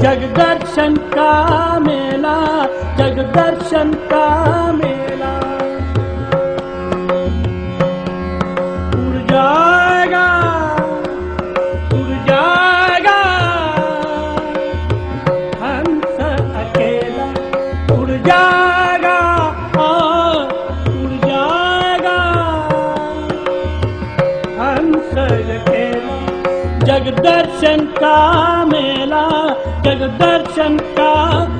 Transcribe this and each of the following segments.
जग दर्शन का मेला जग दर्शन का मेला। उड़ जाएगा उड़ जाएगा। हंस अकेला, उड़ जाएगा उड़ जाएगा। हंस अकेला जग दर्शन का मेला। दर्शन का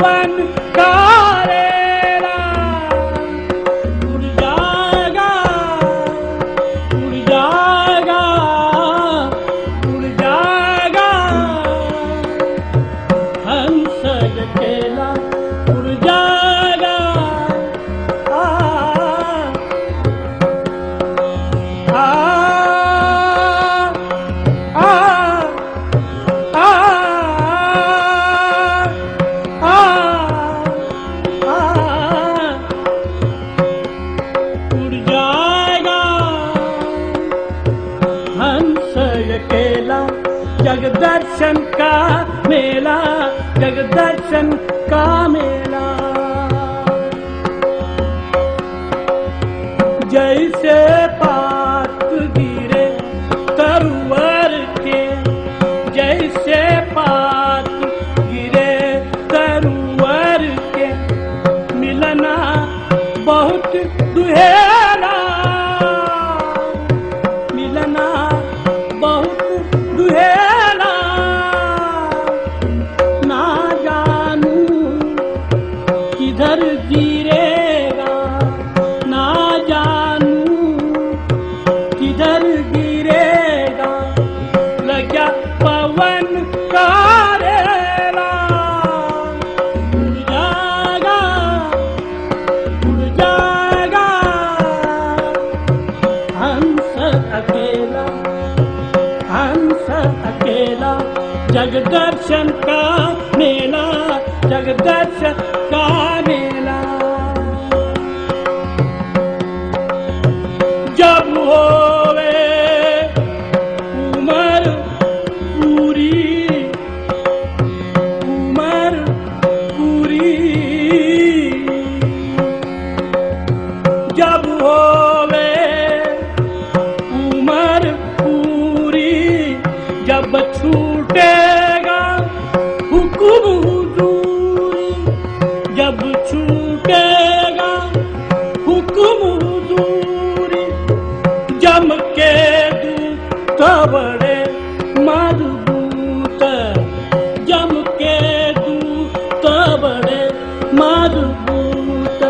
पवन अकेला जग दर्शन का मेला जग दर्शन का मेला। जैसे पात गिरे तरुवर के, जैसे पात गिरे तरुवर के, मिलना बहुत दुहेरा किधर गिरेगा। ना जानू किधर गिरेगा। लगा पवन कारेला। उड़ हंस अकेला हंस अकेला। जग दर्शन का मेला जग दर्शन का छूटेगा हुकुम दूर जम के दूत बड़े मज़बूत जम के दूत बड़े मज़बूत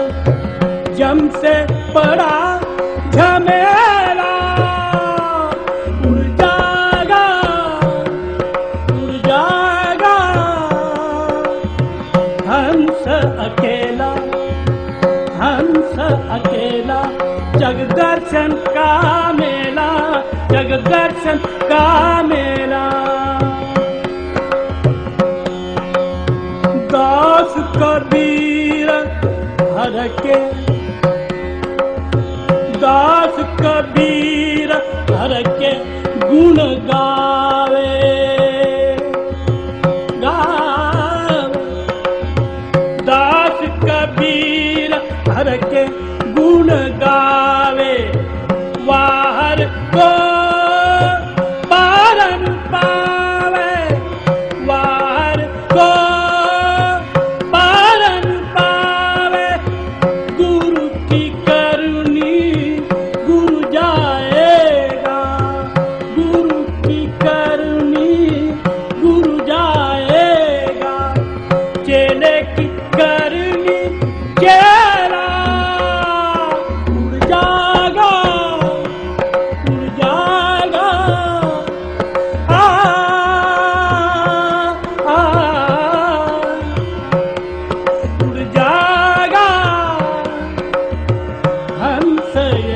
जम से पड़ा दर्शन का मेला, जग दर्शन का मेला। दास कबीर हर के, दास कबीर हर के गुण गावे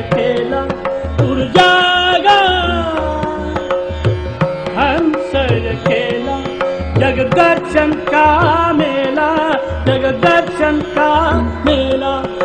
अकेला उड़ जाएगा। हंस अकेला जग दर्शन का मेला जगदर्शन का का